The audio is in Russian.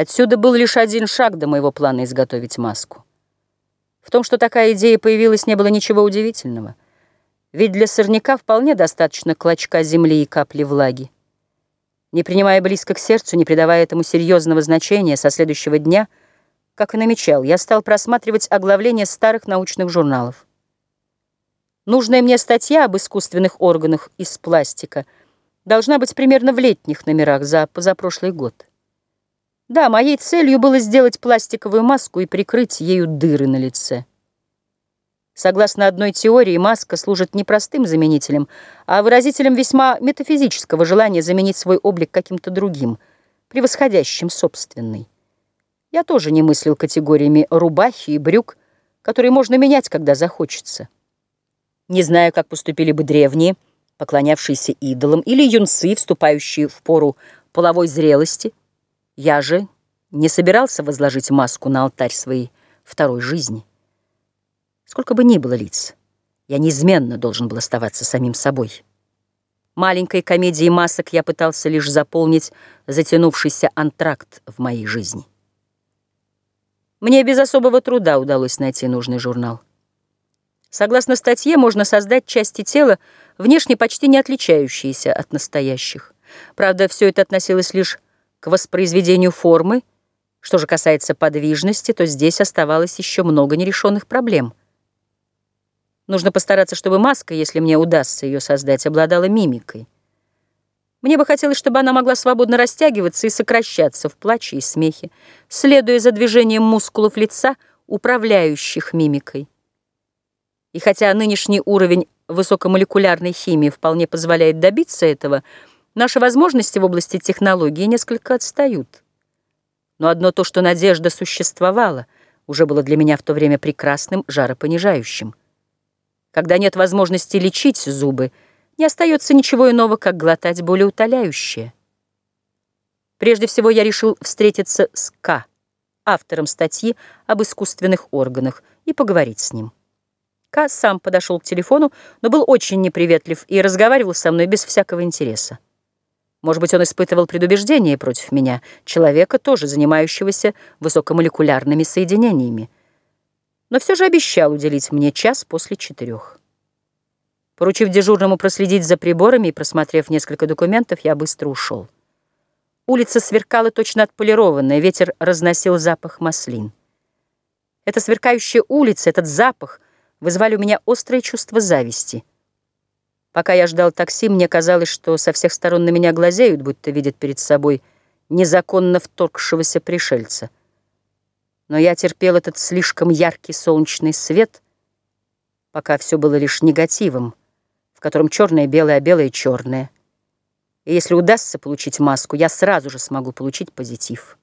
Отсюда был лишь один шаг до моего плана изготовить маску. В том, что такая идея появилась, не было ничего удивительного. Ведь для сорняка вполне достаточно клочка земли и капли влаги. Не принимая близко к сердцу, не придавая этому серьезного значения, со следующего дня, как и намечал, я стал просматривать оглавления старых научных журналов. Нужная мне статья об искусственных органах из пластика должна быть примерно в летних номерах за позапрошлый год. Да, моей целью было сделать пластиковую маску и прикрыть ею дыры на лице. Согласно одной теории, маска служит не простым заменителем, а выразителем весьма метафизического желания заменить свой облик каким-то другим, превосходящим собственный. Я тоже не мыслил категориями рубахи и брюк, которые можно менять, когда захочется. Не знаю, как поступили бы древние, поклонявшиеся идолам, или юнцы, вступающие в пору половой зрелости. Я же не собирался возложить маску на алтарь своей второй жизни. Сколько бы ни было лиц, я неизменно должен был оставаться самим собой. Маленькой комедией масок я пытался лишь заполнить затянувшийся антракт в моей жизни. Мне без особого труда удалось найти нужный журнал. Согласно статье, можно создать части тела, внешне почти не отличающиеся от настоящих. Правда, все это относилось лишь к воспроизведению формы. Что же касается подвижности, то здесь оставалось еще много нерешенных проблем. Нужно постараться, чтобы маска, если мне удастся ее создать, обладала мимикой. Мне бы хотелось, чтобы она могла свободно растягиваться и сокращаться в плаче и смехе, следуя за движением мускулов лица, управляющих мимикой. И хотя нынешний уровень высокомолекулярной химии вполне позволяет добиться этого, наши возможности в области технологии несколько отстают. Но одно то, что надежда существовала, уже было для меня в то время прекрасным жаропонижающим. Когда нет возможности лечить зубы, не остается ничего иного, как глотать болеутоляющее. Прежде всего я решил встретиться с К, автором статьи об искусственных органах, и поговорить с ним. Ка сам подошел к телефону, но был очень неприветлив и разговаривал со мной без всякого интереса. Может быть, он испытывал предубеждение против меня, человека, тоже занимающегося высокомолекулярными соединениями. Но все же обещал уделить мне час после четырех. Поручив дежурному проследить за приборами и просмотрев несколько документов, я быстро ушел. Улица сверкала точно отполированная, ветер разносил запах маслин. Эта сверкающая улица, этот запах — вызвали у меня острое чувство зависти. Пока я ждал такси, мне казалось, что со всех сторон на меня глазеют, будто видят перед собой незаконно вторгшегося пришельца. Но я терпел этот слишком яркий солнечный свет, пока все было лишь негативом, в котором черное белое, а белое черное. И если удастся получить маску, я сразу же смогу получить позитив.